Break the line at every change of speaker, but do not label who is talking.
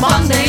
Monday.